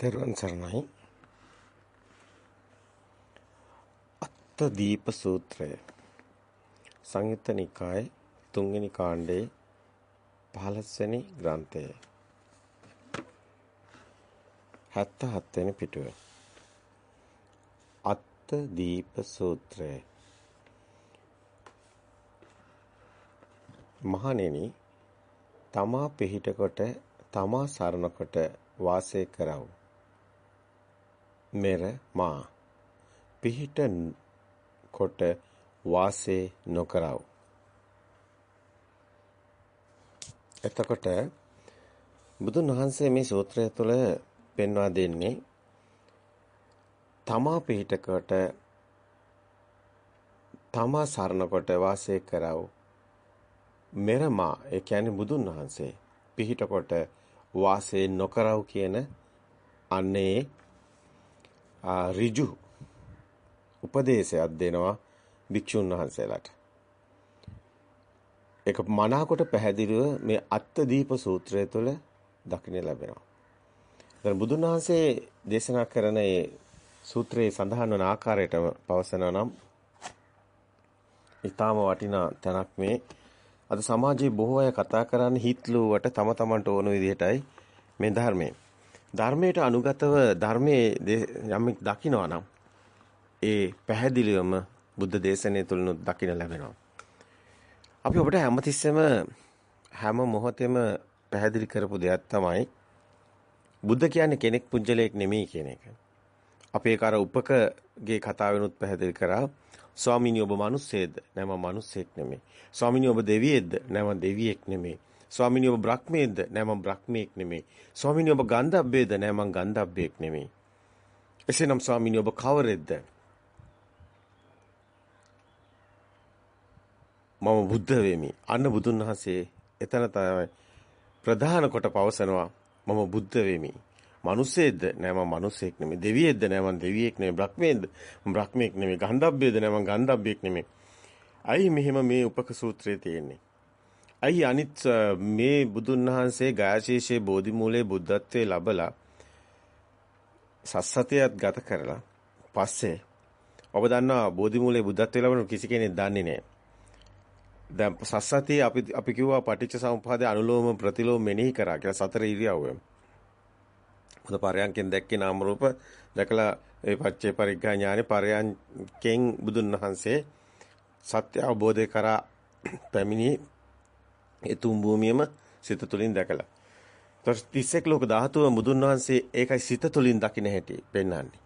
තෙරුවන් සරණයි. අත්ත දීප සූත්‍රය. සංයුත්ත නිකායේ තුන්වෙනි කාණ්ඩයේ 15 වෙනි ග්‍රන්ථය. 77 වෙනි පිටුව. අත්ත දීප සූත්‍රය. මහණෙනි තමා පිහිට කොට තමා සරණ කොට වාසය කරව. මෙර මා පිහිට කොට වාසය නොකරව. එතකොට බුදුන් වහන්සේ මේ සූත්‍රය තුළ පෙන්වා දෙන්නේ තමා පිහිටකට තමා සරණ කොට වාසය කරව මෙරමා ඒ කියන්නේ බුදුන් වහන්සේ පිහිට කොට වාසය නොකරව කියන අන්නේ ඍජු උපදේශයක් දෙනවා භික්ෂුන් වහන්සේලාට. ඒක මනාකොට පැහැදිලිව මේ අත්දීප සූත්‍රය තුළ දකින්න ලැබෙනවා. දැන් බුදුන් වහන්සේ දේශනා කරන මේ සූත්‍රයේ සඳහන් වන ආකාරයට පවසනවා නම් ඊටාම වටිනා තැනක් මේ අද සමාජයේ බොහෝ අය කතා කරන්නේ හිත්ලුවට තම තමන්ට ඕන විදිහටයි මේ ධර්මයේ. ධර්මයට අනුගතව ධර්මයේ යම් දකින්නවා නම් ඒ පැහැදිලිවම බුද්ධ දේශනාව තුලිනුත් දකින්න ලැබෙනවා. අපි ඔබට හැමතිස්සෙම හැම මොහොතෙම පැහැදිලි කරපු දෙයක් තමයි බුද්ධ කියන්නේ කෙනෙක් පුජ්‍යලයක් නෙමෙයි කියන එක. අපි ඒක අර උපකගේ කතාවෙනුත් පැහැදිලි කරා. ස්වාමීනි ඔබ මිනිස්සෙක්ද? නෑ මම මිනිස්සෙක් නෙමෙයි. ස්වාමීනි ඔබ දෙවියෙක්ද? නෑ මම දෙවියෙක් නෙමෙයි. ස්වාමීනි ඔබ බ්‍රහ්මයෙක්ද? නෑ මම බ්‍රහ්මයෙක් නෙමෙයි. ස්වාමීනි ඔබ ගන්ධබ්බේද? නෑ මම ගන්ධබ්බයෙක් නෙමෙයි. එසේනම් ස්වාමීනි ඔබ කවරෙක්ද? මම බුද්ධ වෙමි. අන්න බුදුන් වහන්සේ එතන තමයි ප්‍රධාන කොට පවසනවා මම බුද්ධ වෙමි. මිනිස්සෙක්ද නෑ මම මිනිස්සෙක් නෙමෙයි දෙවියෙක්ද නෑ මම දෙවියෙක් නෙමෙයි බ්‍රහ්මයෙක්ද මම බ්‍රහ්මයෙක් නෙමෙයි ගන්ධබ්බේද නෑ මම ගන්ධබ්බයෙක් නෙමෙයි අයි මෙහෙම මේ උපක සූත්‍රයේ තියෙන්නේ අයි අනිත් මේ බුදුන් වහන්සේ ගායශීෂේ බෝධි මූලයේ බුද්ධත්වයේ ලබලා සස්සතියත් ගත කරලා පස්සේ ඔබ දන්නවා බෝධි මූලයේ බුද්ධත්වයේ ලබන කිසි කෙනෙක් දන්නේ නැහැ. දැන් සස්සතිය අපි අපි කිව්වා පටිච්ච සමුප්පාදේ අනුලෝම ප්‍රතිලෝම මෙනෙහි කරා කියලා සතර ඉරියව්වෙම මොකද පරයන්කෙන් දැක්කේ නාම රූප දැකලා ඒ පච්චේ පරිග්ඝා ඥානේ පරයන්කෙන් බුදුන් වහන්සේ සත්‍ය අවබෝධය කරා පැමිණි ඒ තුන් භූමියම සිත තුළින් දැකලා. ඊට 31 ලෝක ධාතුව බුදුන් වහන්සේ ඒකයි සිත තුළින් දකින්න හැටි පෙන්වන්නේ.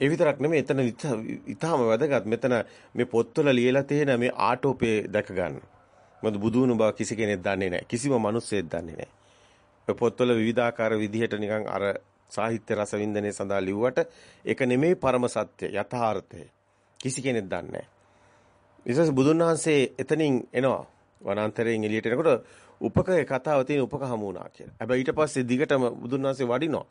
ඒ විතරක් නෙමෙයි එතන ඊටාම වැදගත් මෙතන මේ පොත්වල ලියලා තියෙන මේ ආටෝපේ දැක ගන්න. මොකද බුදුනුබ කිසි කෙනෙක් දන්නේ නැහැ. කිසිම මිනිස්සෙක් දන්නේ නැහැ. පොත්වල විවිධාකාර විදිහට නිකන් අර සාහිත්‍ය රස වින්දනයේ සඳහා ලිව්වට ඒක නෙමෙයි පරම සත්‍ය යථාර්ථය. කිසි කෙනෙක් දන්නේ නැහැ. විශේෂ බුදුන් වහන්සේ එතනින් එනවා වනාන්තරයෙන් එළියට එනකොට උපකයේ කතාව තියෙන උපක හමු වුණා කියලා. හැබැයි ඊට පස්සේ දිගටම බුදුන් වහන්සේ වඩිනවා.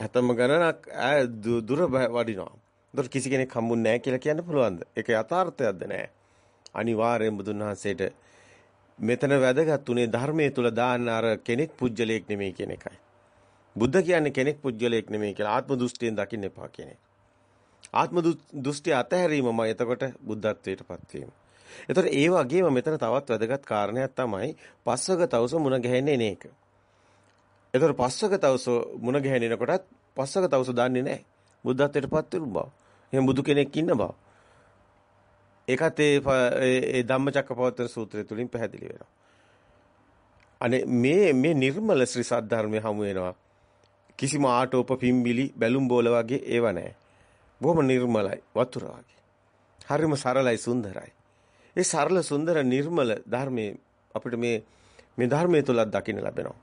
හැතම ගණනක් ඈ දුර වඩිනවා. ඒතර කිසි කෙනෙක් හම්බුන්නේ නැහැ කියලා කියන්න පුළුවන්ද? ඒක යථාර්ථයක්ද නැහැ. අනිවාර්යෙන් බුදුන් වහන්සේට මෙතන වැදගත් උනේ ධර්මයේ තුල දාන්න අර කෙනෙක් පුජ්‍යලයක් නෙමෙයි කියන එකයි. බුද්ධ කියන්නේ කෙනෙක් පුජ්‍යලයක් නෙමෙයි කියලා ආත්ම දෘෂ්ටියෙන් දකින්න එපා කියන එක. ආත්ම දෘෂ්ටි අතහැරීමම එතකොට බුද්ධත්වයටපත් වීම. එතකොට ඒ වගේම මෙතන තවත් වැදගත් කාරණයක් තමයි පස්වග තවස මුණ ගැහෙන්නේ නේ එක. එතකොට පස්වග තවස මුණ ගැහෙනකොටත් පස්වග තවස දන්නේ නැහැ. බුද්ධත්වයටපත් වෙන බව. එහෙනම් බුදු කෙනෙක් ඉන්න බව. ඒකත් ඒ ඒ ධම්මචක්කපවත්තන සූත්‍රය තුලින් පැහැදිලි වෙනවා. අනේ මේ මේ නිර්මල ශ්‍රී සද්ධර්මයේ හමු වෙනවා. කිසිම ආටෝප පිම්බිලි බැලුම් බෝල වගේ ඒව නැහැ. බොහොම නිර්මලයි වතුර වගේ. හරිම සරලයි සුන්දරයි. ඒ සරල සුන්දර නිර්මල ධර්මයේ අපිට මේ මේ ධර්මයේ තුල දකින්න ලැබෙනවා.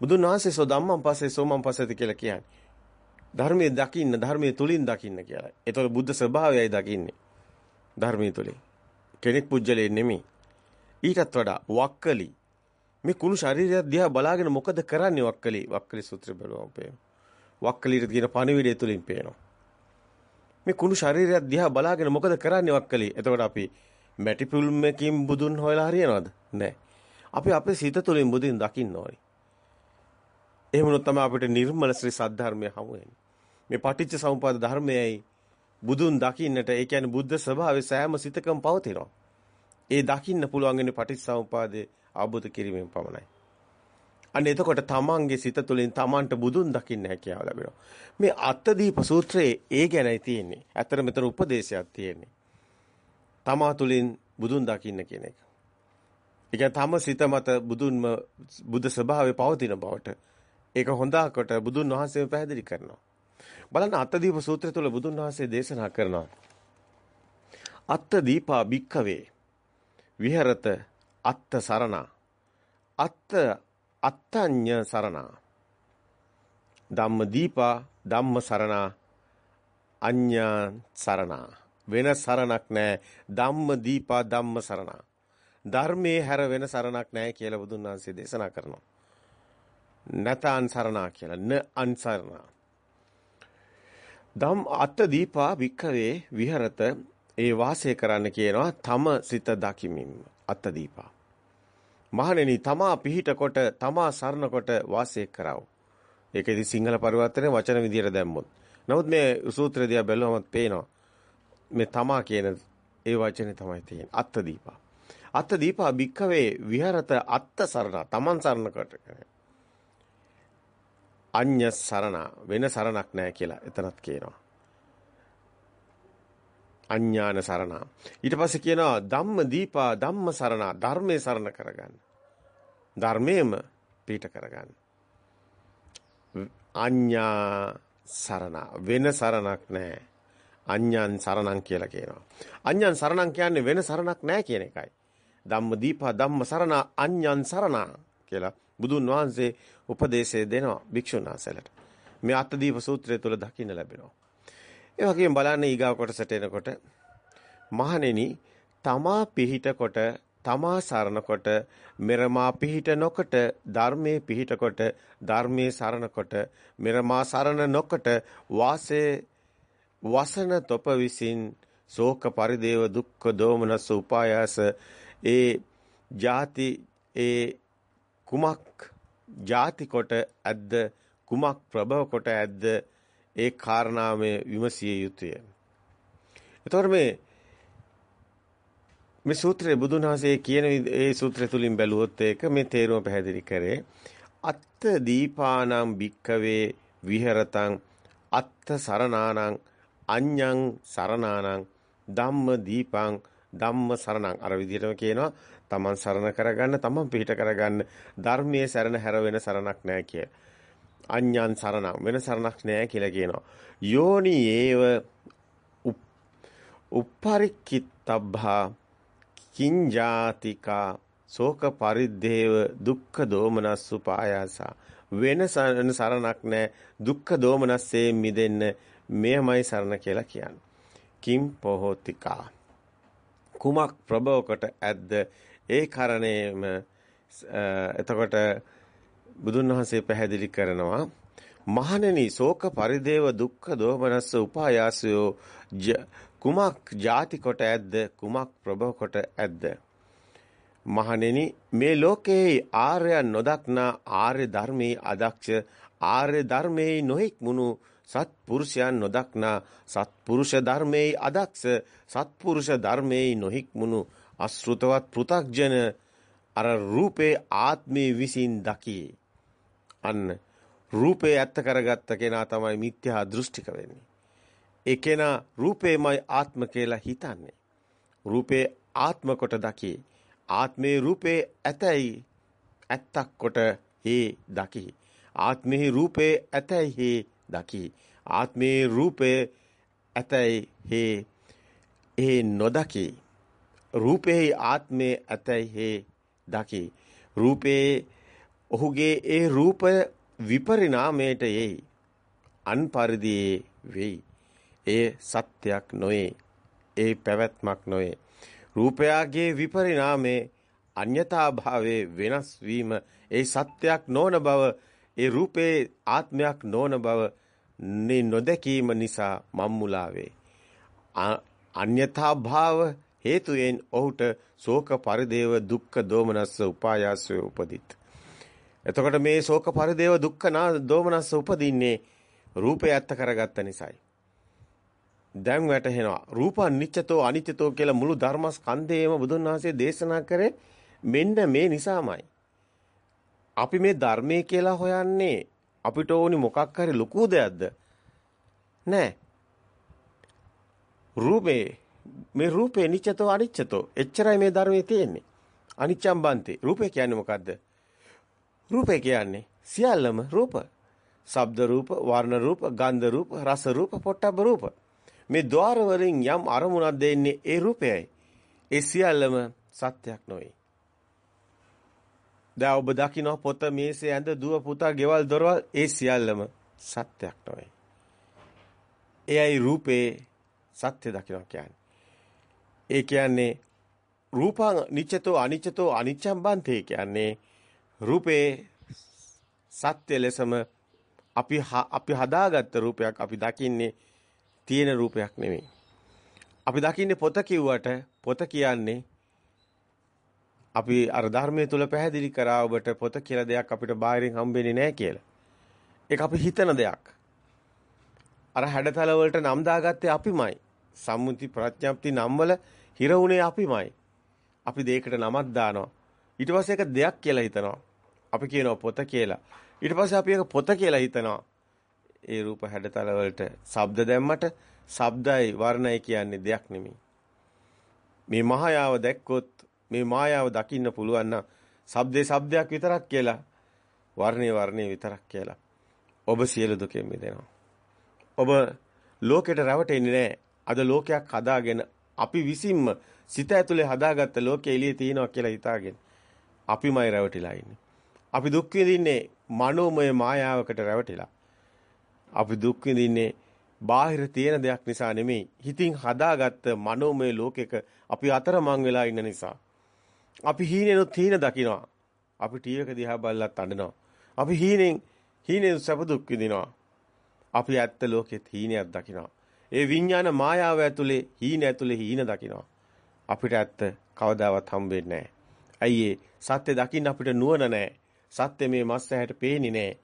බුදුන් වහන්සේ සෝ ධම්මං පස්සේ සෝමං පස්සේති කියලා කියන්නේ. ධර්මයේ දකින්න ධර්මයේ තුලින් දකින්න කියලා. ඒතකොට බුද්ධ ස්වභාවයයි දකින්නේ. ධර්මයේ තුලින්. කෙනෙක් පුජ්‍යලේ නෙමෙයි. ඊටත් වඩා වක්කලි මේ කුණු ශරීරය දිහා බලාගෙන මොකද කරන්නේ වක්කලි? වක්කලි සූත්‍රය බලවම පේනවා. වක්කලිට කියන පණිවිඩය තුලින් පේනවා. මේ කුණු ශරීරය දිහා බලාගෙන මොකද කරන්නේ වක්කලි? එතකොට අපි මැටි පුල්මකින් බුදුන් හොයලා හරියනවද? නැහැ. අපි අපේ සිත තුළින් බුදුන් දකින්න ඕනේ. එහෙම වුණොත් තමයි අපිට නිර්මල ශ්‍රී සද්ධර්මය හමු වෙන්නේ. මේ පටිච්ච සමුප්පාද ධර්මයයි බුදුන් දකින්නට ඒ කියන්නේ බුද්ධ ස්වභාවයේ සෑම සිතකම පවතිනවා. ඒ දකින්න පුළුවන් වෙන්නේ පටිච්ච සමුප්පාදේ අවබෝධ කිරීමෙන් පමණයි. අන්න එතකොට තමන්ගේ සිත තුළින් තමන්ට බුදුන් දකින්න හැකියාව ලැබෙනවා. මේ අත්තදීප සූත්‍රයේ ඒ ගැනයි තියෙන්නේ. ඇත්තට මෙතන උපදේශයක් තියෙන්නේ. තමා තුළින් බුදුන් දකින්න කියන එක. ඒ කියන්නේ තම සිත මත බුදුන්ම බුද්ධ ස්වභාවය පවතින බවට ඒක හොඳාකොට බුදුන් වහන්සේම පැහැදිලි කරනවා. බලන්න අත්තදීප සූත්‍රය තුළ බුදුන් වහන්සේ දේශනා කරනවා. අත්තදීපා භික්ඛවේ විහෙරත අත්ත සරණා අත්ත අත්තඤ්ඤ සරණා ධම්ම දීපා ධම්ම සරණා අඤ්ඤා සරණා වෙන සරණක් නැහැ ධම්ම දීපා ධම්ම සරණා. ධර්මයේ හැර වෙන සරණක් නැහැ කියලා බුදුන් වහන්සේ දේශනා කරනවා. නැතන් සරණා කියලා. න අන්සරණා ධම් අත්ත දීපා වික්ඛවේ විහෙරත. ඒ වාසය කරන්න කියනවා තම සිත දකිමින් අත්ත දීපා. මහණෙනි තමා පිහිට කොට තමා සරණ කොට වාසය කරව. ඒක ඉතින් සිංහල පරිවර්තනයේ වචන විදියට දැම්මොත්. නමුත් මේ සූත්‍රය දිහා බැලුවම පේනවා. මේ තමා කියන ඒ වචනේ තමයි තියෙන්නේ. අත්ත දීපා. අත්ත දීපා භික්ඛවේ විහරත අත්ත සරණ තමන් සරණ කොට. අඤ්ඤ සරණ වෙන සරණක් නැහැ කියලා එතනත් කියනවා. අඥාන සරණ. ඊට පස්සේ කියනවා ධම්ම දීපා ධම්ම සරණ ධර්මයේ සරණ කරගන්න. ධර්මයේම පිට කරගන්න. අඥා සරණ වෙන සරණක් නැහැ. අඥාන් සරණං කියලා කියනවා. අඥාන් සරණං කියන්නේ වෙන සරණක් නැහැ කියන එකයි. ධම්ම දීපා ධම්ම සරණ අඥාන් සරණ කියලා බුදුන් වහන්සේ උපදේශය දෙනවා භික්ෂුන් වහන්සේලාට. මේ අත්දීප සූත්‍රය තුල දකින්න ලැබෙනවා. ඒ වගේම බලන්න ඊගා කොටසට එනකොට මහණෙනි තමා පිහිට කොට තමා සරණ කොට මෙරමා පිහිට නොකොට ධර්මයේ පිහිට කොට ධර්මයේ සරණ කොට මෙරමා සරණ නොකොට වාසේ වසන තොප විසින් ශෝක පරිදේව දුක්ඛ දෝමනස උපායාස ඒ ಜಾති ඒ කුමක් ಜಾති කොට ඇද්ද කුමක් ප්‍රභව කොට ඇද්ද ඒ කාරණාමය විමසිය යුතුය. එතකොට මේ මේ සූත්‍රයේ බුදුන් වහන්සේ කියන ඒ සූත්‍රය තුලින් බැලුවොත් ඒක මේ තේරුම පැහැදිලි කරේ අත්ත දීපානම් භික්කවේ විහෙරතං අත්ත සරණානං අඤ්ඤං සරණානං ධම්ම දීපං ධම්ම සරණං අර විදිහටම කියනවා තමන් සරණ කරගන්න තමන් පිහිට කරගන්න ධර්මයේ සරණ හැර වෙන සරණක් නැහැ කිය. අඤ්ඤං සරණං වෙන සරණක් නැහැ කියලා කියනවා. යෝනි ඒව උප්පරික්කිතබ්බා කිංජාතිකා ශෝක පරිද්දේව දුක්ඛ දෝමනස්සු පායාසා වෙන සරණක් නැහැ දුක්ඛ දෝමනස්සේ මිදෙන්න මෙයමයි සරණ කියලා කියන්නේ. කිම් පොහෝතිකා. කුමක් ප්‍රභවකට ඇද්ද? ඒ කරණේම එතකොට බුදුන් වහන්සේ පැහැදිලි කරනවා මහණෙනි ශෝක පරිදේව දුක්ඛ දෝමනස්ස උපායාසයෝ කුමක් ಜಾති කොට ඇද්ද? කුමක් ප්‍රභව කොට ඇද්ද? මහණෙනි මේ ලෝකේ ආර්ය නොදක්නා ආර්ය ධර්මයේ අදක්ෂ ආර්ය ධර්මයේ නොහික් මුණු සත්පුරුෂයන් නොදක්නා සත්පුරුෂ ධර්මයේ අදක්ෂ සත්පුරුෂ ධර්මයේ නොහික් මුණු අසෘතවත් පෘ탁ජන අර රූපේ ආත්මේ විසින් දකි අන්න රූපේ ඇත්ත කරගත්ත කෙනා තමයි මිත්‍යා දෘෂ්ටික වෙන්නේ ඒ කෙනා රූපේමයි ආත්ම කියලා හිතන්නේ. රූපේ ආත්ම කොට දකි. ආත්මේ රූපේ ඇතැයි ඇත්තක් කොට හේ දකි. ආත්මේ රූපේ ඇතැයි හේ දකි. ආත්මේ රූපේ ඇතැයි හේ ඒ නොදකි. රූපේ ආත්මේ ඇතැයි හේ දකි. රූපේ ඔහුගේ ඒ රූප විපරිණාමයට යයි. අන් පරිදි වෙයි. ඒ සත්‍යයක් නොවේ. ඒ පැවැත්මක් නොවේ. රූපයාගේ විපරිණාමේ අන්‍යතා භාවයේ වෙනස් වීම ඒ සත්‍යයක් නොවන බව ඒ රූපේ ආත්මයක් නොවන බව නොදැකීම නිසා මම්මුලාවේ. අන්‍යතා භාව හේතුයෙන් ඔහුට ශෝක පරිදේව දුක්ඛ දෝමනස්ස උපායාසය උපදිත්. එතකොට මේ ශෝක පරිදේව දුක්ඛ නා දෝමනස්ස උපදින්නේ රූපය ඇත්ත කරගත්ත නිසායි. දැන් වැටහෙනවා රූප අනිච්චතෝ අනිත්‍යතෝ කියලා මුළු ධර්මස්කන්ධයේම බුදුන් වහන්සේ දේශනා කරේ මෙන්න මේ නිසාමයි. අපි මේ ධර්මයේ කියලා හොයන්නේ අපිට ඕනි මොකක් හරි ලොකු දෙයක්ද? නෑ. රූපේ මේ රූපේ නිච්චතෝ අනිච්චතෝ එච්චරයි මේ ධර්මයේ තියෙන්නේ. අනිච්ඡම් බන්ති. රූපේ කියන්නේ මොකද්ද? රූපේ කියන්නේ සියල්ලම රූප. ශබ්ද රූප, වර්ණ රූප, ගන්ධ රූප, රස රූප, පොට්ටබ්බ රූප. මේ ద్వාර වලින් යම් අරමුණක් දෙන්නේ ඒ රූපයයි. ඒ සියල්ලම සත්‍යයක් නොවේ. දැන් ඔබ දකින්න පොත මේසේ ඇඳ දුව පුතා ගෙවල් දොරවල් ඒ සියල්ලම සත්‍යයක් නොවේ. එයයි රූපේ සත්‍ය දකින්න කියන්නේ. ඒ කියන්නේ රූපං නිච්චතෝ අනිච්චතෝ අනිච්ඡම් බන්තේ කියන්නේ රූපේ සත්‍ය ලෙසම අපි අපි හදාගත්ත රූපයක් අපි දකින්නේ තියෙන රූපයක් නෙමෙයි. අපි දකින්නේ පොත කිව්වට පොත කියන්නේ අපි අර ධර්මයේ තුල පැහැදිලි කරා ඔබට පොත කියලා දෙයක් අපිට බාහිරින් හම්බෙන්නේ නැහැ කියලා. ඒක අපි හිතන දෙයක්. අර හැඩතල වලට නම් දාගත්තේ අපිමයි. සම්මුති ප්‍රඥාප්ති නම්වල හිර උනේ අපිමයි. අපි දෙයකට නමක් දානවා. ඊට පස්සේ ඒක දෙයක් කියලා හිතනවා. අපි කියනවා පොත කියලා. ඊට පස්සේ අපි ඒක පොත කියලා හිතනවා. ඒ රූප හැඩතල වලට ශබ්ද දැම්මට ශබ්දයි වර්ණයි කියන්නේ දෙයක් නෙමෙයි. මේ මහායාව දැක්කොත් මේ මායාව දකින්න පුළුවන් නම් ශබ්දේ ශබ්දයක් විතරක් කියලා වර්ණේ වර්ණේ විතරක් කියලා ඔබ සියලු දුකෙන් මිදෙනවා. ඔබ ලෝකෙට රැවටෙන්නේ නැහැ. අද ලෝකයක් හදාගෙන අපි විසින්ම සිත ඇතුලේ හදාගත්ත ලෝකෙ එළියේ තියෙනවා කියලා හිතාගෙන අපිමයි රැවටිලා ඉන්නේ. අපි දුක් විඳින්නේ මනෝමය මායාවකට රැවටිලා. අපි දුක් විඳින්නේ බාහිර තියෙන දෙයක් නිසා නෙමෙයි. හිතින් හදාගත්ත මනෝමය ලෝකෙක අපි අතරමං වෙලා ඉන්න නිසා. අපි හීනෙනොත් හීන දකිනවා. අපි ටීවී එක දිහා බලලත් අඬනවා. අපි හීනෙන් හීනෙන් සැප දුක් විඳිනවා. අපි ඇත්ත ලෝකෙත් හීනයක් දකිනවා. ඒ විඥාන මායාව ඇතුලේ හීන ඇතුලේ හීන දකිනවා. අපිට ඇත්ත කවදාවත් හම්බෙන්නේ නැහැ. ඇයි සත්‍ය දකින්න අපිට නුවණ නැහැ. සත්‍ය මේ මස් ඇහැට පේන්නේ නැහැ.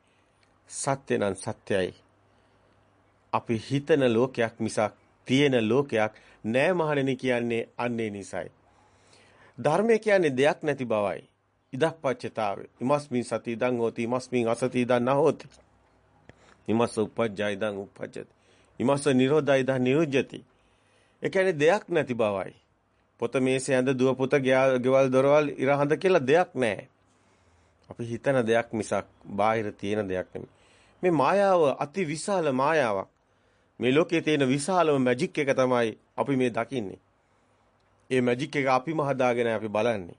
සත්‍ය නම් සත්‍යයි. අපි හිතන ලෝකයක් මිසක් තියෙන ලෝකයක් නෑ මහණෙනි කියන්නේ අන්නේ නිසයි. ධර්මය කියන්නේ දෙයක් නැති බවයි. ඉදප්පච්චතාවය. ඉමස්මින් සති ඉදං හෝති ඉමස්මින් අසති ඉදං නහෝති. ඉමස්ස උපජ්ජය ඉදං උපජ්ජති. ඉමස්ස නිරෝධය ඉදං නිරුජ්ජති. ඒ කියන්නේ දෙයක් නැති බවයි. පොත මේසේ ඇඳ දුව පුත ගෙවල් දොරවල් ඉරහඳ කියලා දෙයක් නැහැ. අපි හිතන දෙයක් මිසක් බාහිර තියෙන දෙයක් නෙමෙයි. මේ මායාව අති විශාල මායාවක්. මේ ලෝකයේ තියෙන විශාලම මැජික් එක තමයි අපි මේ දකින්නේ. ඒ මැජික් එක අපිම හදාගෙන අපි බලන්නේ.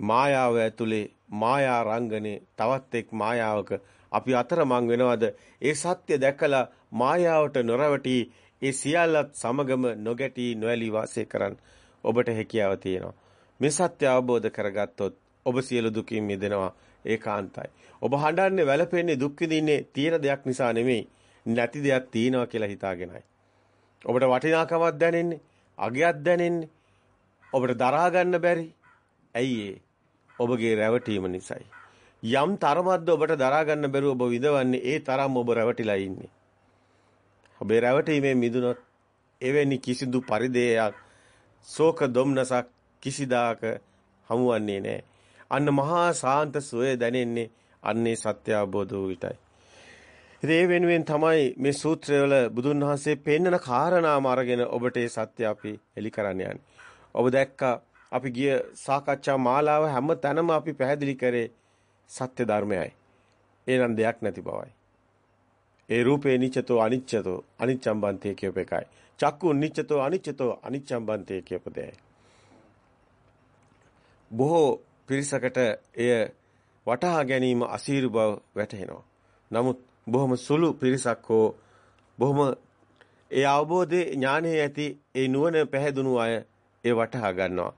මායාව ඇතුලේ මායා රංගනේ තවත් එක් මායාවක අපි අතරමං වෙනවද? ඒ සත්‍ය දැකලා මායාවට නොරවටි ඒ සියල්ලත් සමගම නොගැටි නොඇලී වාසය කරන්න ඔබට හැකියාව තියෙනවා. මේ සත්‍ය අවබෝධ කරගත්තොත් ඔබ සියලු දුකින් මිදෙනවා ඒකාන්තයි. ඔබ හඬන්නේ වැළපෙන්නේ දුක් විඳින්නේ තියෙන දෙයක් නිසා නෙමෙයි. නැති දෙයක් තියෙනවා කියලා හිතාගෙනයි. ඔබට වටිනාකමක් දැනෙන්නේ, අගයක් දැනෙන්නේ, ඔබට දරා ගන්න බැරි. ඇයි ඔබගේ රැවටීම නිසායි. යම් තරමක්ද ඔබට දරා ගන්න බැරුව ඔබ විඳවන්නේ ඒ තරම් ඔබ රැවටිලා ඉන්නේ. ඔබේ රැවටීමේ මිදුනොත් එවැනි කිසිදු පරිදේයක් ශෝක දොම්නසක් කිසිදාක හමුවන්නේ නැහැ. අන්න මහා සාන්ත සෝය දැනෙන්නේ අන්නේ සත්‍ය අවබෝධ වූ විටයි. ඉතින් ඒ වෙනුවෙන් තමයි මේ සූත්‍රවල බුදුන් වහන්සේ පෙන්නන කාරණාම අරගෙන ඔබට ඒ සත්‍ය අපි එලි කරන්න යන්නේ. ඔබ දැක්කා අපි ගිය සාකච්ඡා මාලාව හැම තැනම අපි පැහැදිලි කරේ සත්‍ය ධර්මයයි. ඒනම් දෙයක් නැති බවයි. ඒ රූපේ නිච්චතෝ අනිච්චතෝ අනිච්ඡම් බන්තේ කියප එකයි. චක්කු නිච්චතෝ අනිච්චතෝ අනිච්ඡම් බන්තේ කියප දෙයයි. බොහෝ පිරිසකට එය වටහා ගැනීම අසීරු බව වැටහෙනවා. නමුත් බොහොම සුළු පිරිසක් හෝ බොහොම ඒ අවබෝධයේ ඥානයේ ඇති ඒ නුවණ පැහැදුණු අය ඒ වටහා ගන්නවා.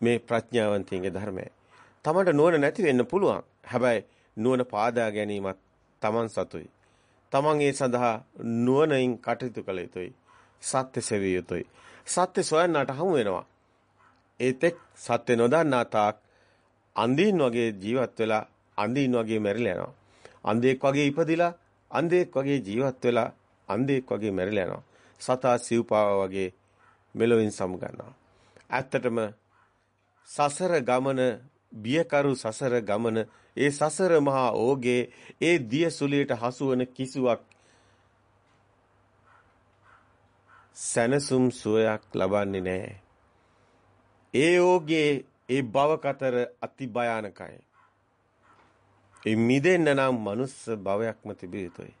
මේ ප්‍රඥාවන්තයින්ගේ ධර්මය. තමන්ට නුවණ නැති වෙන්න පුළුවන්. හැබැයි නුවණ පාදා ගැනීමත් තමන් සතුයි. තමන් ඒ සඳහා නුවණින් කටයුතු කළ යුතුයි. සත්‍ය සෙවිය යුතුයි. සත්‍ය සොයන්නට හමු වෙනවා. ඒතෙක් සත්‍ය නොදන්නා තාක් අන්ධින් වගේ ජීවත් වෙලා අන්ධින් වගේ මැරිලා යනවා. අන්ධෙක් වගේ ඉපදිලා අන්ධෙක් වගේ ජීවත් වෙලා අන්ධෙක් වගේ මැරිලා යනවා. සතා සිව්පාව වගේ මෙලොවින් සමුගන්නවා. ඇත්තටම සසර ගමන බියකරු සසර ගමන ඒ සසර මහා ඕගේ ඒ දිය සුලියට හසුවන කිසුවක් සැනසුම් සුවයක් ලබන්නේ නැහැ. ඒ ඕගේ ඒ භව කතර අති භයානකයි. ඒ මිදෙන්න නම් මනුස්ස භවයක්ම තිබිය යුතුයි.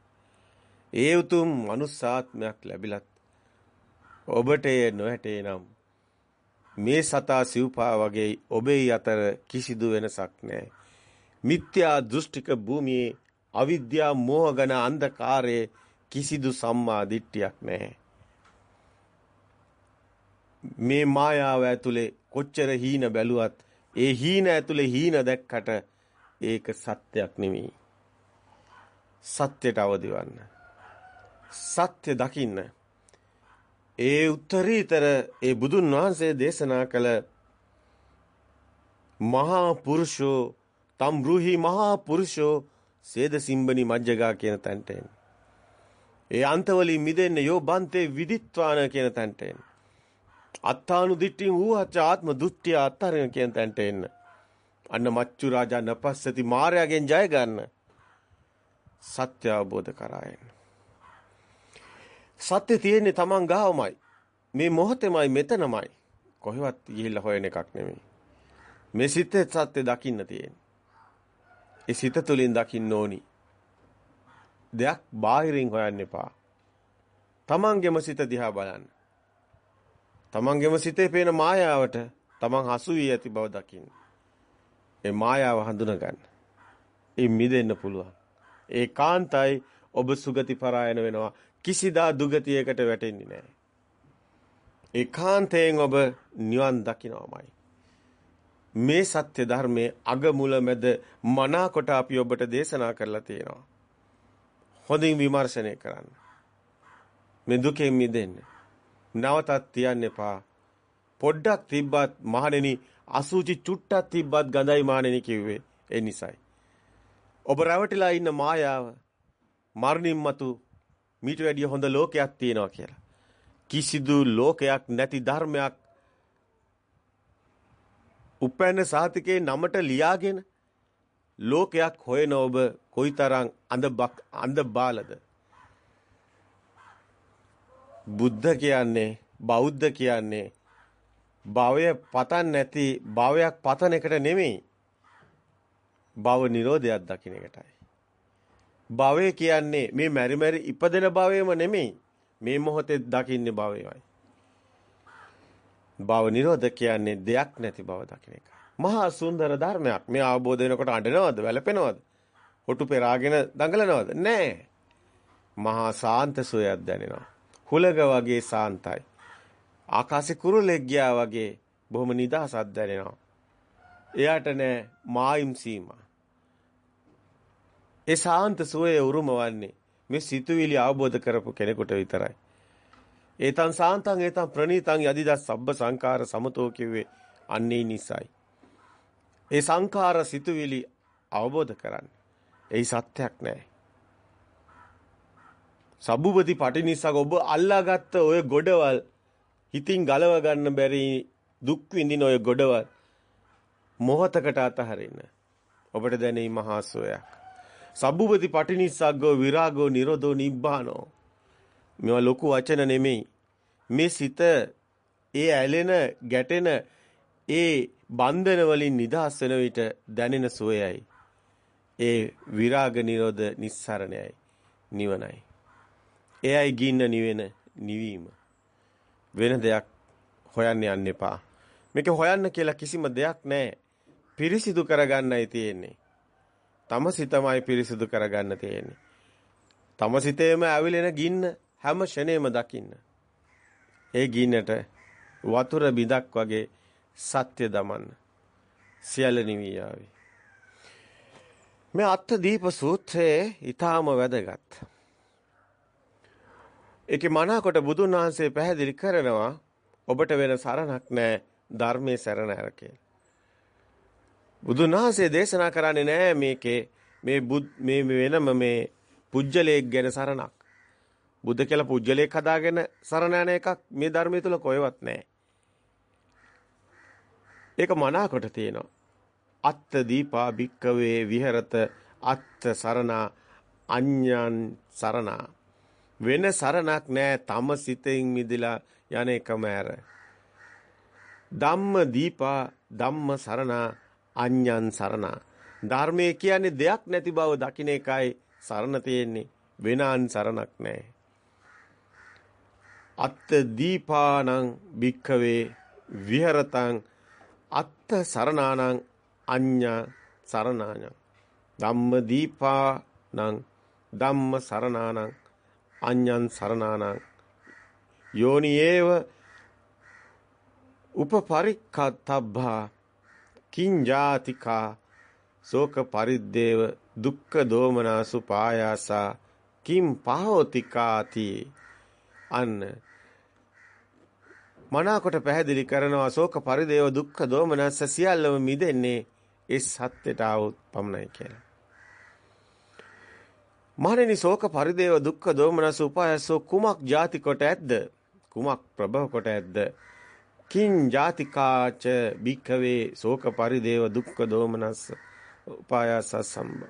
ඒ උතුම් මනුස්සාත්මයක් ලැබිලත් ඔබට එය නොහැටේ නම් මේ සතා සිව්පා වගේ ඔබේ අතර කිසිදු වෙනසක් නැහැ. මිත්‍යා දෘෂ්ටික භූමියේ අවිද්‍යා මෝහගන අන්ධකාරයේ කිසිදු සම්මා දිට්ඨියක් නැහැ. මේ මායාව ඇතුලේ කොච්චර හීන බැලුවත් ඒ හීන ඇතුලේ හීන දැක්කට ඒක සත්‍යයක් නෙමෙයි. සත්‍යයට අවදිවන්න. සත්‍ය දකින්න. ඒ උත්තරීතර ඒ බුදුන් වහන්සේ දේශනා කළ මහා පුරුෂෝ තම්රුහි මහා පුරුෂෝ සේද සිම්බනි මජ්ජගා කියන තැනට ඒ අන්තවලින් මිදෙන්න යෝ බන්තේ විදිත්වාන කියන තැනට එන්න. අත්තානු දිට්ඨින් වූ ආත්ම දුට්ඨිය අත්තරින කියන තැනට එන්න. අන්න මච්චු රාජා නපස්සති මාර්යාගෙන් ජය ගන්න. සත්‍ය අවබෝධ කරා එන්න. සත්‍ය තියෙන්නේ Taman ගාවමයි. මේ මොහොතේමයි මෙතනමයි. කොහෙවත් ගිහිල්ලා හොයන එකක් නෙමෙයි. මේ සිතේ සත්‍ය දකින්න තියෙන්නේ. ඒ සිත තුළින් දකින්න ඕනි. දෙයක් බාහිරින් හොයන්න එපා. Tamanගෙම සිත දිහා බලන්න. තමන්ගේම සිතේ පේන මායාවට තමන් හසු වී ඇති බව දකින්න. ඒ මායාව හඳුනා ගන්න. ඒ මිදෙන්න පුළුවන්. ඒ කාන්තයි ඔබ සුගති පරායන වෙනවා. කිසිදා දුගතියකට වැටෙන්නේ නැහැ. ඒ කාන්තයෙන් ඔබ නිවන් දකින්නමයි. මේ සත්‍ය ධර්මයේ අග මුල මැද මනාකොට අපි ඔබට දේශනා කරලා තියෙනවා. හොඳින් විමර්ශනය කරන්න. මේ දුකෙන් මිදෙන්න. නවතත් තියන්න එපා. පොඩ්ඩක් තිබ්බත් මහණෙනි අසුචි චුට්ටක් තිබ්බත් ගඳයි මහණෙනි කිව්වේ. ඒ නිසයි. ඔබ රැවටිලා ඉන්න මායාව මරණින් මතු මීට වැඩිය හොඳ ලෝකයක් තියෙනවා කියලා. කිසිදු ලෝකයක් නැති ධර්මයක් උපැන්න සාතිකේ නමට ලියාගෙන ලෝකයක් හොයන ඔබ කොයිතරම් අඳ අඳ බාලද බුද්ධ කියන්නේ බෞද්ධ කියන්නේ භවය පතන් නැති භවයක් පතන එකට නෙමෙයි. භව නිරෝධයක් දකින්න එකටයි. භවය කියන්නේ මේ මෙරි මෙරි ඉපදෙන භවයම නෙමෙයි. මේ මොහොතේ දකින්නේ භවයමයි. භව නිරෝධ කියන්නේ දෙයක් නැති බව දකින්න එකයි. මහා සුන්දර ධර්මයක්. මේ අවබෝධ වෙනකොට අඬනවද, වැළපෙනවද? හොටු පෙරාගෙන දඟලනවද? නෑ. මහා සාන්ත සෝයක් දැනෙනවා. හුලග වගේ සාන්තයි. ආකාශේ කුරුලෙක් ගියා වගේ බොහොම නිදහසක් දැනෙනවා. එයාට නෑ මායිම් සීමා. ඒ සාන්ත සෝයේ උරුමවන්නේ මේ සිතුවිලි අවබෝධ කරපු කෙනෙකුට විතරයි. ඒතං සාන්තං ඒතං ප්‍රණීතං යදිදස් සබ්බ සංකාර සමතෝ කිව්වේ අන්නේ නිසයි. ඒ සංඛාර සිතුවිලි අවබෝධ කරන්න. ඒ සත්‍යක් නෑ. සබ්බුපති පටිනිස්සක ඔබ අල්ලාගත්ත ඔය ගොඩවල් හිතින් ගලව ගන්න බැරි දුක් විඳින ඔය ගොඩවල් මොහතකට අතහරින්න. ඔබට දැනෙයි මහා සෝයක්. සබ්බුපති පටිනිස්සග්ගෝ විරාගෝ නිරෝධෝ නිබ්බානෝ. මේවා ලොකු වචන නෙමෙයි. මේ සිත ඒ ඇලෙන ගැටෙන ඒ බන්ධන වලින් නිදහස් වෙන විට දැනෙන සෝයයි. ඒ විරාග නිරෝධ නිස්සරණයයි නිවනයි. එයයි ගින්න නිවෙන නිවීම. වෙන දෙයක් හොයන්න යන්න එපා. මේක හොයන්න කියලා කිසිම දෙයක් නැහැ. පිරිසිදු කරගන්නයි තියෙන්නේ. තම සිතමයි පිරිසිදු කරගන්න තියෙන්නේ. තම සිතේම ඇවිලෙන ගින්න හැම ෂණේම දකින්න. ඒ ගින්නට වතුර බිඳක් වගේ සත්‍ය දමන්න. සියල්ල නිවී යාවි. මේ අත්ථ දීප සූත්‍රයේ ඊටාම වැදගත්. ඒකේ මනාකොට බුදුන් වහන්සේ පැහැදිලි කරනවා ඔබට වෙන සරණක් නැහැ ධර්මයේ සරණ ඇර බුදුන් වහන්සේ දේශනා කරන්නේ නෑ මේකේ මේ මේ වෙනම මේ පුජ්‍යලයක් ගැන සරණක්. බුද්ධ කියලා පුජ්‍යලයක් හදාගෙන සරණ යන එකක් මේ ධර්මයේ තුල කොහෙවත් නැහැ. ඒක මනාකොට තියෙනවා. අත්ත දීපා භික්කවේ විහෙරත අත්ත සරණා අඤ්ඤං සරණා වෙන සරණක් නැහැ තම සිතෙන් මිදලා යන එකම ඇර. ධම්ම දීපා ධම්ම සරණා අඤ්ඤං සරණා. ධර්මයේ කියන්නේ දෙයක් නැති බව දකින්න එකයි සරණ තියෙන්නේ. වෙනාන් සරණක් නැහැ අත්ත දීපානං භික්ඛවේ විහෙරතං අත්ත සරණානං අඤ්ඤා සරණානං. ධම්ම දීපානං ධම්ම සරණානං අඤ්ඤං සරණානං. යෝනියේව උපපරික්ඛතබ්බා කිං ජාතිකා ශෝක පරිද්දේව දුක්ඛ දෝමනසු පායාසා කිම් පහෝතිකාති. අන්න. මනාකොට පැහැදිලි කරනවා ශෝක පරිදේව දුක්ඛ දෝමනස්ස සියල්ලම මිදෙන්නේ ඒ සත්‍යයට આવොත් පමණයි කියලා. මහණෙනි ශෝක පරිදේව දුක්ඛ දෝමනස්ස උපායසෝ කුමක් ಜಾති කොට ඇද්ද? කුමක් ප්‍රභව කොට ඇද්ද? කිං ජාතිකාච භික්ඛවේ ශෝක පරිදේව දුක්ඛ දෝමනස්ස උපායස සම්බ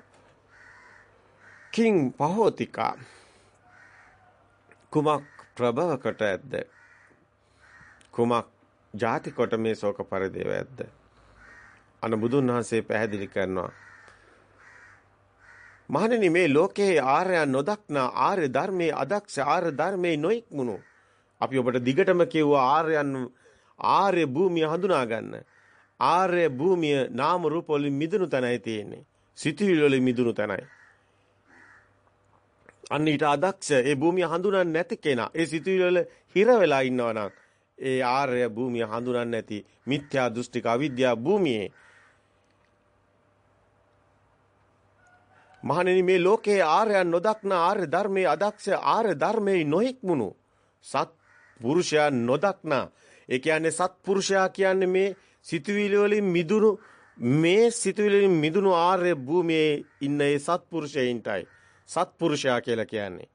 කිං පහෝතිකා කුමක් ප්‍රභව කොට ඇද්ද කුමක් ಜಾති කොට මේ ශෝක පරිදේව ඇද්ද අන බුදුන් වහන්සේ පැහැදිලි කරනවා මහණෙනි මේ ලෝකේ ආර්යයන් නොදක්නා ආර්ය ධර්මයේ අදක්ෂ ආර්ය ධර්මයේ නොඉක්මුණු. අපි ඔබට දිගටම කිව්වා ආර්යයන් ආර්ය භූමිය හඳුනා ගන්න. ආර්ය භූමිය නාම රූප වලින් මිදුණු තැනයි තියෙන්නේ. සිතුවිලි වලින් මිදුණු තැනයි. අන්න ඊට අදක්ෂ ඒ භූමිය හඳුනන්නේ නැති කෙනා. ඒ සිතුවිලි වල හිර වෙලා ඉන්නවා නම් ඒ ආර්ය භූමිය හඳුනන්නේ නැති මිත්‍යා දෘෂ්ටික අවිද්‍යා භූමියේ මහණෙනි මේ ලෝකයේ ආර්යයන් නොදක්නා ආර්ය ධර්මයේ අදක්ෂ ආර්ය ධර්මයේ නොහික්මුණු සත් පුරුෂයා නොදක්නා ඒ කියන්නේ සත් පුරුෂයා කියන්නේ මේ සිතුවිලි වලින් මිදුණු මේ සිතුවිලි වලින් මිදුණු ආර්ය භූමියේ ඉන්න ඒ සත් පුරුෂයින්ටයි සත්පුරුෂයා කියලා කියන්නේ.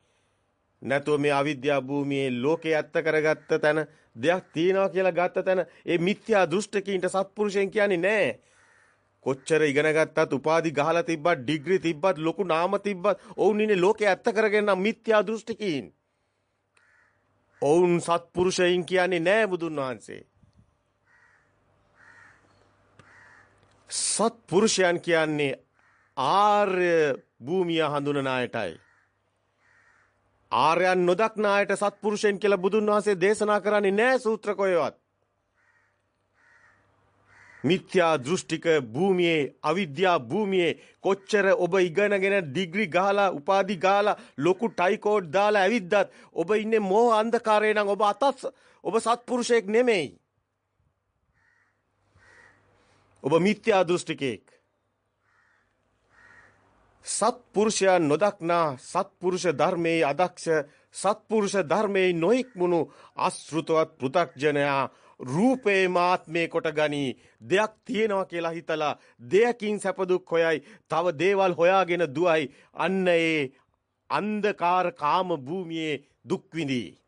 නැතුව මේ අවිද්‍යා භූමියේ ලෝකේ ඇත්ත කරගත්ත තැන දෙයක් තියනවා කියලා ගත්ත තැන ඒ මිත්‍යා දෘෂ්ටිකින්ට සත්පුරුෂයන් කියන්නේ නැහැ. කොච්චර ඉගෙන ගත්තත් උපාධි ගහලා තිබ්බත් ඩිග්‍රී තිබ්බත් ලොකු නාම තිබ්බත් ඔවුන් ඉන්නේ ලෝකේ ඇත්ත කරගෙන මිත්‍යා දෘෂ්ටිකින්. ඔවුන් සත්පුරුෂයින් කියන්නේ නැහැ බුදුන් වහන්සේ. සත්පුරුෂයන් කියන්නේ ආර්ය භූමිය හඳුනන අයටයි. ආර්යයන් නොදක්න අයට සත්පුරුෂයන් කියලා බුදුන් වහන්සේ දේශනා කරන්නේ නැහැ සූත්‍ර කොහෙවත්. මිත්‍යා දෘෂ්ටික භූමියේ අවිද්‍යා භූමියේ කොච්චර ඔබ ඉගෙනගෙන ඩිග්‍රී ගහලා උපාධි ගහලා ලොකු ටයිකෝඩ් දාලා ඇවිද්දත් ඔබ ඉන්නේ මෝහ අන්ධකාරේ නම් ඔබ අතත් ඔබ සත්පුරුෂයෙක් නෙමෙයි. ඔබ මිත්‍යා දෘෂ්ටිකෙක්. සත්පුරුෂයන් නොදක්නා සත්පුරුෂ ධර්මයේ අදක්ෂ සත්පුරුෂ ධර්මයේ නොයික්මුණු අසෘතවත් පෘ탁ජනයා රූපේ මාත්මේ කොට ගනි. දෙයක් තියෙනවා කියලා හිතලා දෙයකින් සැප දුක් හොයයි. තව දේවල් හොයාගෙන දුවයි. අන්න ඒ අන්ධකාර කාම භූමියේ දුක් විඳී.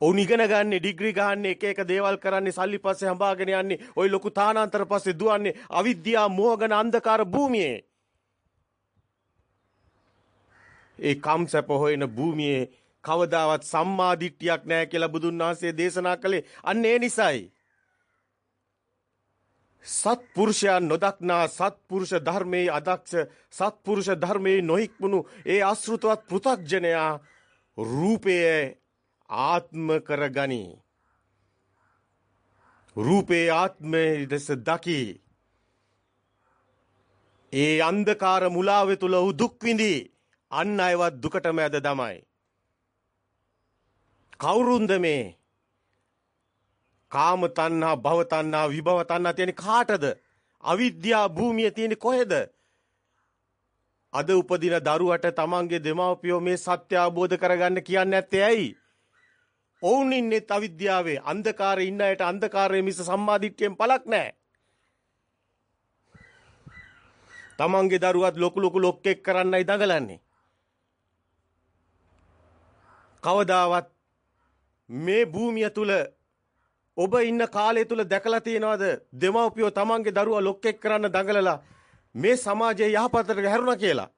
ඔවුන් ඉගෙන ගන්න ඩිග්‍රී ගන්න එක එක දේවල් කරන්නේ සල්ලි පස්සේ හඹාගෙන යන්නේ ওই ලොකු තානාන්තර පස්සේ දුවන්නේ අවිද්‍යා මෝහගන අන්ධකාර භූමියේ. ඒ කම්සප හොයන භූමියේ කවදාවත් සම්මා දිට්ඨියක් නැහැ කියලා බුදුන් වහන්සේ දේශනා කළේ අන්න ඒ නිසයි සත්පුරුෂයන් නොදක්නා සත්පුරුෂ ධර්මයේ අදක්ෂ සත්පුරුෂ ධර්මයේ නොහික්මුණු ඒ අසෘතවත් පෘ탁ජනයා රූපයේ ආත්ම කරගනි. රූපේ ආත්මයේ දෙස දකි. ඒ අන්ධකාර මුලාවේ තුල උ දුක් විඳි. අන් අයවත් දුකටම ඇද දමයි. කවුරුන්ද මේ? කාම තණ්හා, භව තණ්හා, විභව තණ්හා තියෙන කාටද? අවිද්‍යා භූමිය තියෙන්නේ කොහෙද? අද උපදින දරුවට තමන්ගේ දෙමව්පියෝ මේ සත්‍ය අවබෝධ කරගන්න කියන්නේ නැත්තේ ඇයි? ඔවුන් ඉන්නේ අවිද්‍යාවේ අන්ධකාරයේ ඉන්න අයට අන්ධකාරයේ මිස සම්මාදිට්ඨියෙන් පළක් නැහැ. තමන්ගේ දරුවත් ලොකු ලොකු ලොක්කෙක් කරන්නයි දඟලන්නේ. කවදාවත් මේ භූමිය තුල ඔබ ඉන්න කාලය තුල දැකලා තියෙනවද දෙමව්පියෝ තමන්ගේ දරුවා ලොක්කෙක් කරන්න දඟලලා මේ සමාජයේ යහපතට හැරුණා කියලා.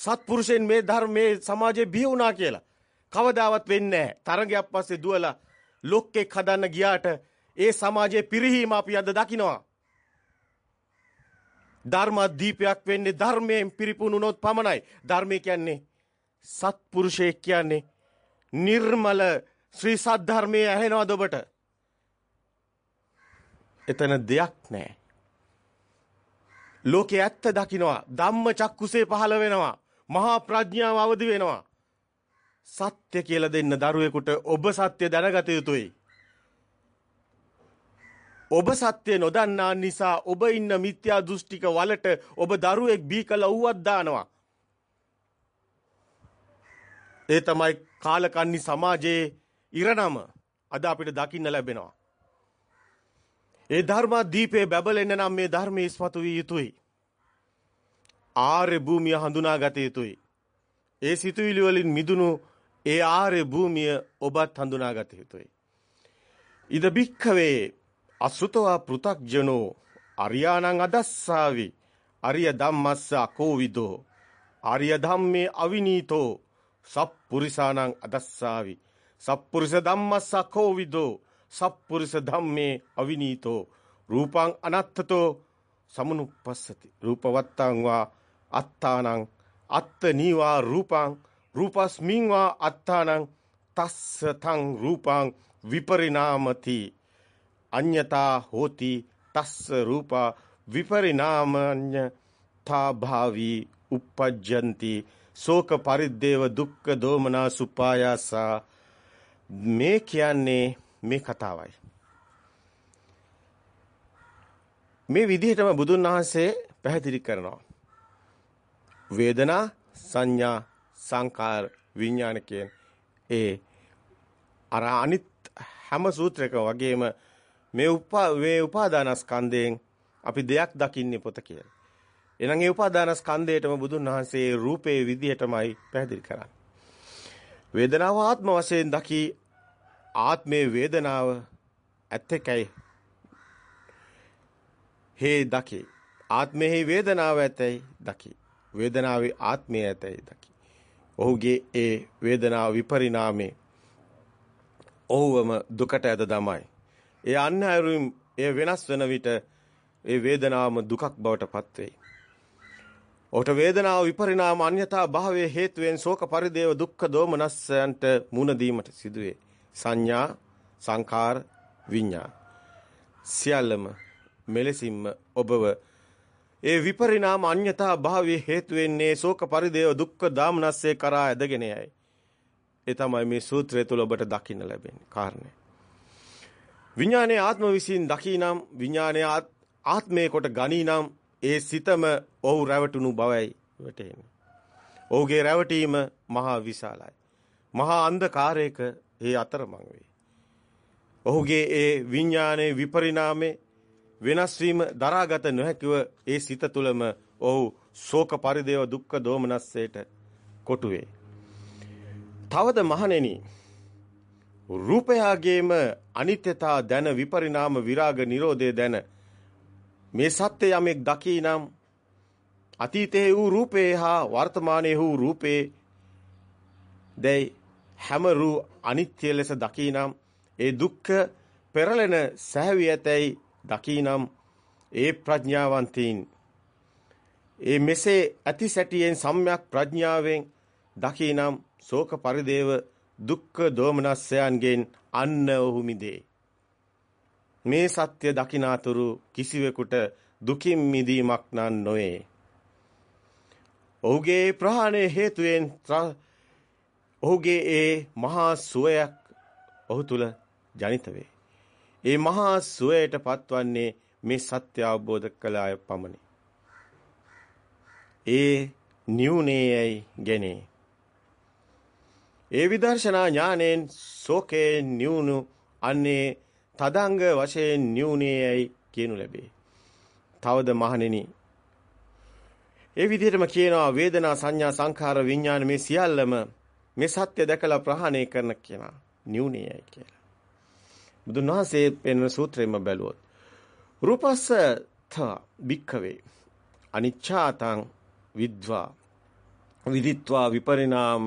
සත්පුරුෂයන් මේ ධර්මයේ සමාජයේ බිහි වුණා කියලා. කවදාවත් වෙන්නේ නැහැ. තරගයක් පස්සේ දුවලා ලොක්කෙක් හදන්න ගියාට ඒ සමාජයේ පිරිහීම අපි අද දකිනවා. ධර්ම දීපයක් වෙන්නේ ධර්මයෙන් පිරිපුණුනොත් පමණයි. ධර්මය කියන්නේ සත්පුරුෂයෙක් කියන්නේ නිර්මල ශ්‍රී සද්ධර්මයේ ඇහෙනවද ඔබට? එතන දෙයක් නැහැ. ලෝකේ ඇත්ත දකින්නවා ධම්ම චක්කුසේ පහළ වෙනවා මහා ප්‍රඥාව අවදි වෙනවා සත්‍ය කියලා දෙන්න දරුවෙකුට ඔබ සත්‍ය දැනගත යුතුයි ඔබ සත්‍ය නොදන්නා නිසා ඔබ ඉන්න මිත්‍යා දෘෂ්ටික වලට ඔබ දරුවෙක් බී කළ වුවත් දානවා. ඒ තමයි කාලකන්නි සමාජයේ ඉරණම අද අපිට දකින්න ලැබෙනවා. ඒ ධර්මා දීපේ බැබලෙන්න නම් මේ ධර්මයේ ඉස්මතු විය යුතුයි. ආර්ය භූමිය හඳුනාගත යුතුයි. ඒ සිතුවිලි වලින් මිදුණු ඒ ආර්ය භූමිය ඔබත් හඳුනාගත යුතුයි. ඉද බික්ඛවේ අසුතවා පෘ탁ජනෝ අරියානං අදස්සාවි අරිය ධම්මස්ස අකෝවිදෝ ආර්ය ධම්මේ අවිනීතෝ සප්පුරිසානං අදස්සාවි සප්පුරිස ධම්මස්ස අකෝවිදෝ සප්පුරිස ධම්මේ අවිනීතෝ. රූපං අනත්තතෝ සමනුප්පස්සති රූපවත්තං වා අත්තානං අත්ත නීවා රූපං රූපස්මින් වා අත්තානං තස්ස තං රූපං විපරිණාමති. අඤ්‍යතා හෝති තස්ස රූපා විපරිණාමඤ්ඤ තා භාවී uppajjanti. ශෝක පරිද්දේව දුක්ඛ දෝමනා සුපායාසා මේ කියන්නේ මේ කතාවයි මේ විදිහටම බුදුන් වහන්සේ පැහැදිලි කරනවා වේදනා සංඥා සංකාර විඥාන කියන ඒ අර අනිත් හැම සූත්‍රයක වගේම මේ උපා මේ උපාදානස්කන්ධයෙන් අපි දෙයක් දකින්නේ පොත කියලා. එහෙනම් ඒ උපාදානස්කන්ධයටම බුදුන් වහන්සේ රූපේ විදිහටමයි පැහැදිලි කරන්නේ. වේදනාව ආත්ම වශයෙන් දකි. ආත්මේ වේදනාව ඇත්තකයි. හේ දකි. ආත්මෙහි වේදනාව ඇතයි දකි. වේදනාවේ ආත්මය ඇතයි දකි. ඔහුගේ ඒ වේදනාව විපරිණාමේ ඔහුවම දුකට ඇද දමයි. ඒ අන්හයරුම් එය වෙනස් වන විට ඒ වේදනාවම දුකක් බවට පත්වෙයි. ඔහුට වේදනාව විපරිණාම අන්‍යතා භාවයේ හේතුවෙන් ශෝක පරිදේව දුක්ඛ දෝමනස්සයන්ට මුණ දීමට සිදුවේ. සංඥා, සංකාර, විඤ්ඤා. සියල්ලම මෙලෙසින්ම ඔබව ඒ විපරිණාම අන්‍යතා භාවයේ හේතුවෙන්නේ ශෝක පරිදේව දුක්ඛ දාමනස්සේ කරා ඇදගෙන යයි. ඒ තමයි මේ සූත්‍රය තුල ඔබට දකින්න ලැබෙන්නේ කාරණේ. විඥානයේ ආත්ම විසින් දකිනම් විඥානයේ ආත්මයේ කොට ගනීනම් ඒ සිතම ඔහු රැවටුණු බවයි වැටහෙන්නේ. ඔහුගේ රැවටීම මහා විශාලයි. මහා අන්ධකාරයක ඒ අතරමං වේ. ඔහුගේ ඒ විඥානයේ විපරිණාමේ වෙනස් වීම දරාගත නොහැකිව ඒ සිත තුළම ඔහු ශෝක පරිදේව දුක්ඛ දෝමනස්සයට කොටුවේ. තවද මහණෙනි රූපයාගේම අනිත්‍යතා දැන විපරිණාම විරාග නිරෝධය දැන මේ සත්‍ය යමෙක් දකීනම් අතීතයේ වූ රූපේ හා වර්තමානයේ වූ රූපේ දැයි හැම රූ අනිත්‍ය ලෙස දකීනම් ඒ දුක්ඛ පෙරලෙන සැහැවි ඇතැයි දකීනම් ඒ ප්‍රඥාවන්තයින් ඒ මෙසේ ඇති සැටියෙන් සම්‍යක් ප්‍රඥාවෙන් දකීනම් ශෝක පරිදේව දුක්ඛ දෝමනස්යන්ගෙන් අන්න ඔහු මිදේ. මේ සත්‍ය දකිනාතුරු කිසිවෙකුට දුකින් මිදීමක් නන් නොවේ. ඔහුගේ ප්‍රහාණය හේතුවෙන් ඔහුගේ ඒ මහා සුවයක් ඔහු තුල ජනිත වේ. ඒ මහා සුවයට පත්වන්නේ මේ සත්‍ය අවබෝධ කළ අය පමණි. ඒ නියුනේයයි ගැනේ. ඒ විදර්ශනා ඥාණයෙන් ශෝකේ නියුණු අන්නේ තදංග වශයෙන් නියුණේයයි කියනු ලැබේ. තවද මහණෙනි ඒ විදිහටම කියනවා වේදනා සංඥා සංඛාර විඥාන මේ සියල්ලම මේ සත්‍ය දැකලා ප්‍රහාණය කරන කෙනා නියුණියයි කියලා. බුදුන් වහන්සේ පෙන්වන සූත්‍රෙම බැලුවොත් රූපස්ස ත බික්කවේ අනිච්ඡාතං විද්වා විදිත්වා විපරිණාම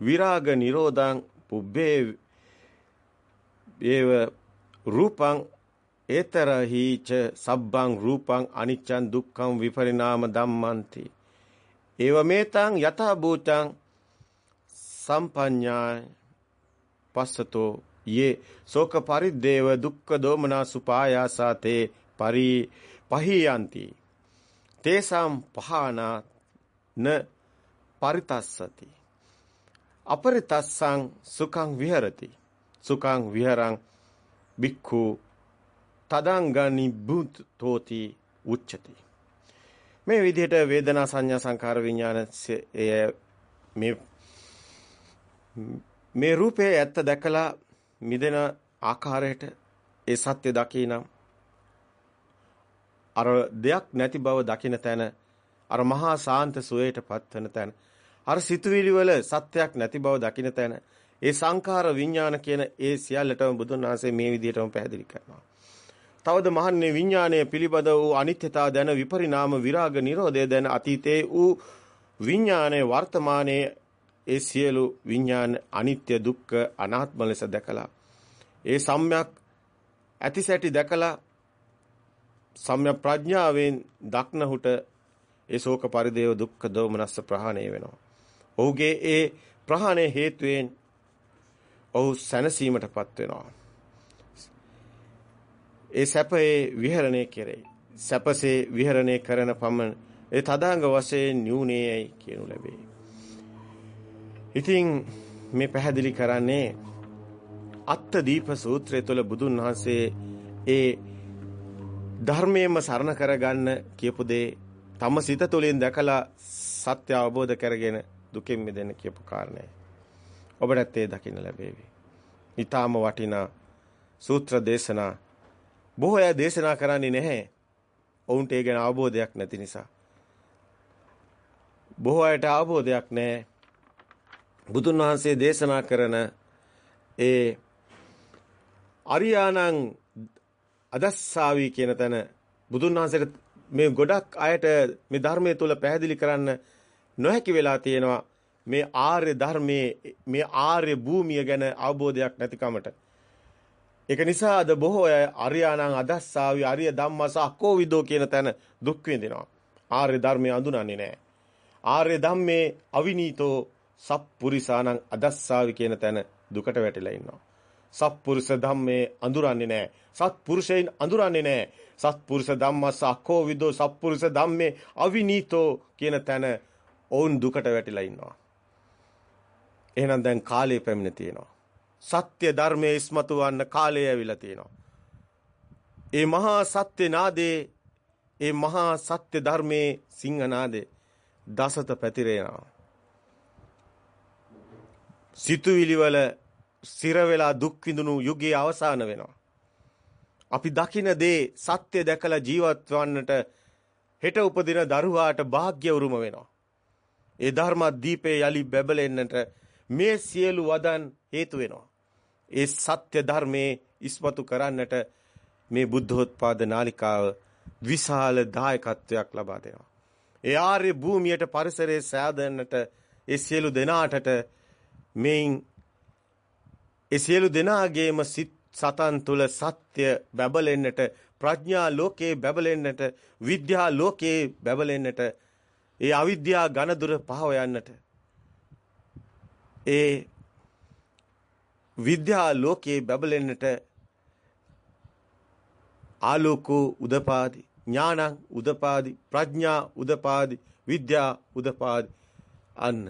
විරාග නිරෝධං පුබ්බේ ඒව රූපං ඒතරහි ච සබ්බං රූපං අනිච්චං දුක්ඛං විපරිණාම ධම්මන්ති. ඒවමේතං යථා භූතං සම්පඤ්ඤා පස්සතෝ. යේ ශෝක පරිද්දේව දුක්ඛ දෝමනා සුපායාසතේ පරි පහියන්ති. තේසම් පහනා න පරිතස්සති. අපරිතස්සං සුඛං විහෙරති. සුඛං විහරං බික්ඛු තදංගනි බුතෝති උච්චති. මේ විදිහට වේදනා සංඥා සංකාර විඥාන මේ මේ රූපේ ඇත්ත දැකලා මිදෙන ආකාරයට ඒ සත්‍ය දකිනම් අර දෙයක් නැති බව දකින තැන අර මහා සාන්ත සුවයට පත්වන තැන අර සිතුවිලි වල සත්‍යයක් නැති බව දකින තැන ඒ සංඛාර විඥාන කියන ඒ සියල්ලටම බුදුන් වහන්සේ මේ විදිහටම පැහැදිලි කරනවා. තවද මහන්නේ විඥානය පිළිබඳ වූ අනිත්‍යතාව දැන විපරිණාම විරාග නිරෝධය දැන අතීතේ වූ විඥානයේ වර්තමානයේ ඒ සියලු විඥාන අනිත්‍ය දුක්ඛ අනාත්ම ලෙස දැකලා ඒ සම්‍යක් ඇතිසැටි දැකලා සම්‍යක් ප්‍රඥාවෙන් දක්නහුට ඒ ශෝක පරිදේව දුක්ඛ දෝමනස්ස ප්‍රහාණය වෙනවා. ඔහුගේ ඒ ප්‍රහාණය හේතුවෙන් ඔහු සැනසීමටපත් වෙනවා. ඒ සැපේ විහරණය කෙරෙයි. සැපසේ විහරණය කරන පමණ ඒ තදාංග වශයෙන් නියුණේයි කියනු ලැබේ. ඉතින් මේ පැහැදිලි කරන්නේ අත්ත දීප සූත්‍රය තුළ බුදුන් වහන්සේ ඒ ධර්මයෙන්ම සරණ කරගන්න කියපු දේ තම සිත තුළින් දැකලා සත්‍ය අවබෝධ කරගෙන දුකෙන් මිදෙන්න කියපු කාරණය. ඔබටත් ඒ දකින්න ලැබේවි. ඊටාම වටිනා සූත්‍ර දේශනා බොහෝ අය දේශනා කරන්නේ නැහැ. ඔවුන්ට ඒ ගැන අවබෝධයක් නැති නිසා. බොහෝ අයට අවබෝධයක් නැහැ. බුදුන් වහන්සේ දේශනා කරන ඒ අරියානං අදස්සාවි කියන තැන බුදුන් වහන්සේට මේ ගොඩක් අයට මේ ධර්මයේ තුල පැහැදිලි කරන්න නොහැකි වෙලා තියෙනවා මේ ආර්ය ධර්මයේ මේ ආර්ය භූමිය ගැන අවබෝධයක් නැතිකමට ඒක නිසා අද බොහෝ අය අරියාණං අදස්සාවි අරිය ධම්මස අකෝවිදෝ කියන තැන දුක් විඳිනවා. ආර්ය ධර්මය අඳුනන්නේ නැහැ. ආර්ය ධම්මේ අවිනීතෝ සප්පුරිසානං අදස්සාවි කියන තැන දුකට වැටිලා ඉන්නවා. සත්පුරුෂ ධම්මේ අඳුරන්නේ නැහැ. සත්පුරුෂයන් අඳුරන්නේ නැහැ. සත්පුරුෂ ධම්මස අකෝවිදෝ සත්පුරුෂ ධම්මේ අවිනීතෝ කියන තැන ඔවුන් දුකට වැටිලා ඉන්නවා. එහෙනම් දැන් කාලය පැමිණ තියෙනවා. සත්‍ය ධර්මයේ ඉස්මතු වන්න කාලය ඇවිල්ලා තියෙනවා. ඒ මහා සත්‍ය නාදේ ඒ මහා සත්‍ය ධර්මයේ සිංහනාදේ දසත පැතිරෙනවා. සිතුවිලි වල සිර වෙලා දුක් විඳුණු යුගයේ අවසාන වෙනවා. අපි දකින දේ සත්‍ය දැකලා ජීවත් වන්නට හෙට උපදින දරුවාට වාග්ය උරුම වෙනවා. ඒ ධර්ම දීපේ යලි බැබලෙන්නට මේ සියලු වදන් හේතු වෙනවා. ඒ සත්‍ය ධර්මයේ ඉස්මතු කරන්නට මේ බුද්ධෝත්පාද නාලිකාව විශාල දායකත්වයක් ලබා දෙනවා. ඒ ආර්ය භූමියට පරිසරයේ සෑදන්නට ඒ සියලු දෙනාටට මේන් ඒ සියලු දෙනාගේම සිත් සතන් තුල සත්‍ය බැබලෙන්නට ප්‍රඥා ලෝකේ බැබලෙන්නට විද්‍යා ලෝකේ බැබලෙන්නට ඒ අවිද්‍යා ඝනදුර පහව යන්නට ඒ විද්‍යා ලෝකයේ බබලෙන්නට ආලෝකෝ උදපාදි ඥානං උදපාදි ප්‍රඥා උදපාදි විද්‍යා උදපාදි අන්න.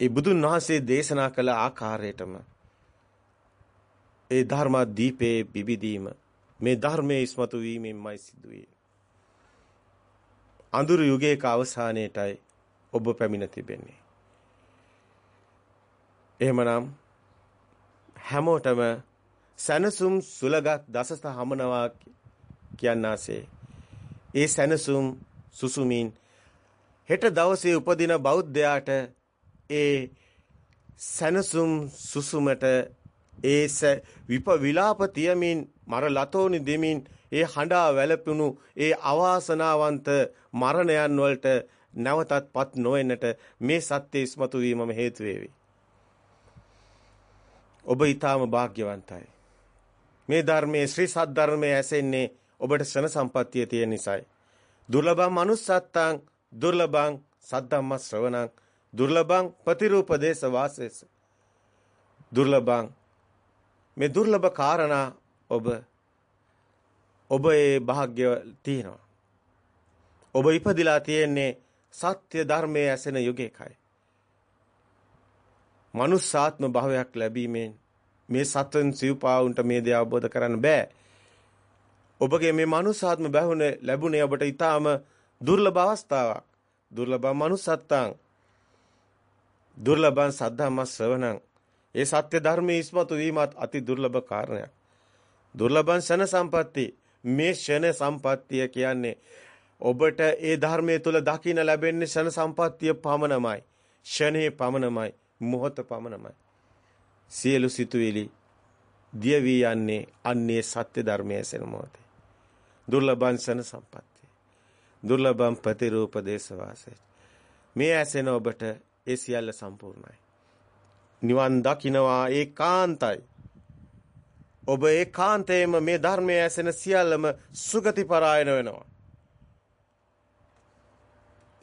ඒ බුදුන් වහන්සේ දේශනා කළ ආකාරයටම ඒ ධර්ම දීපේ බිබිදීම මේ ධර්මයේ ඉස්මතු වීමෙන්මයි සිදුවේ. අඳුරු යුගයක අවසානයේටයි ඔබ පැමිණ තිබෙන්නේ. එහෙමනම් හැමෝටම සැනසුම් සුලගත් දසස හමනවා කියන්නාසේ ඒ සැනසුම් සුසුමින් හෙට දවසේ උපදින බෞද්ධයාට ඒ සනසුම් සුසුමට ඒ විප විලාප තියමින් මර ලතෝනි දෙමින් ඒ හඬා වැළපුණු ඒ අවාසනාවන්ත මරණයන් වලට නැවතත්පත් නොවෙන්නට මේ සත්‍ය ඉස්මතු වීමම හේතු වේවි. ඔබ ඊටාම වාග්යවන්තයි. මේ ධර්මයේ ශ්‍රී සත්‍ය ධර්මයේ ඇසෙන්නේ ඔබට ශන සම්පත්තිය තියෙන නිසායි. දුර්ලභම් manussත්තං දුර්ලභං සද්ධම්ම ශ්‍රවණං දුර්ලභං ප්‍රතිරූපදේශ වාසේස දුර්ලභං මේ දුර්ලභ කාරණා ඔබ ඔබ ඒ වාග්ය තියෙනවා ඔබ ඉපදිලා තියෙන්නේ සත්‍ය ධර්මයේ ඇසෙන යුගයකයි මනුස්සාත්ම භාවයක් ලැබීමෙන් මේ සත්වන් සිව්පාවුන්ට මේ දේ අවබෝධ කරන්න බෑ ඔබගේ මේ මනුස්සාත්ම බැහුනේ ලැබුණේ ඔබට ඊටාම දුර්ලභ අවස්ථාවක්. දුර්ලභ මනුස්සත්තං. දුර්ලභං සද්ධාම ශ්‍රවණං. ඒ සත්‍ය ධර්මයේ ඉස්මතු වීමත් අති දුර්ලභ කාරණයක්. දුර්ලභං ශන සම්පatti මේ ශන සම්පත්තිය කියන්නේ ඔබට ඒ ධර්මයේ තුල දකින්න ලැබෙන්නේ ශන සම්පත්තිය පමණමයි. ෂණේ පමණමයි. මොහොත පමණමයි. සියලු සිතුවිලි දිය වී යන්නේ අන්නේ සත්‍ය ධර්මයේ සෙන මොහොතේ. දුර්ලභංසන සම්පත්තිය. දුර්ලභම් ප්‍රතිරූප දේශවාසය. මේ ඇසෙන ඔබට ඒ සියල්ල සම්පූර්ණයි. නිවන් දකින්නවා ඒකාන්තයි. ඔබ ඒකාන්තයෙන්ම මේ ධර්මයේ ඇසෙන සියල්ලම සුගති පරායන වෙනවා.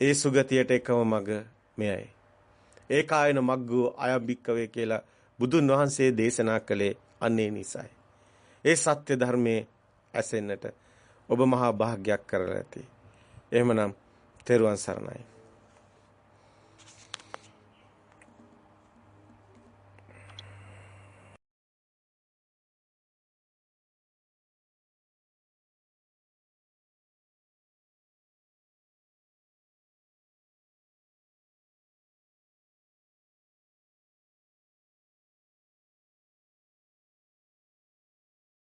ඒ සුගතියට එකම මඟ මෙයයි. ඒකායන මග්ගෝ අයබික්කවේ කියලා බුදුන් වහන්සේ දේශනා කළේ අන්නේ නිසයි. ඒ සත්‍ය ධර්මයේ ඇසෙන්නට ඔබ මහා භාග්යක් කරලා ඇති. එහෙමනම් තෙරුවන් සරණයි.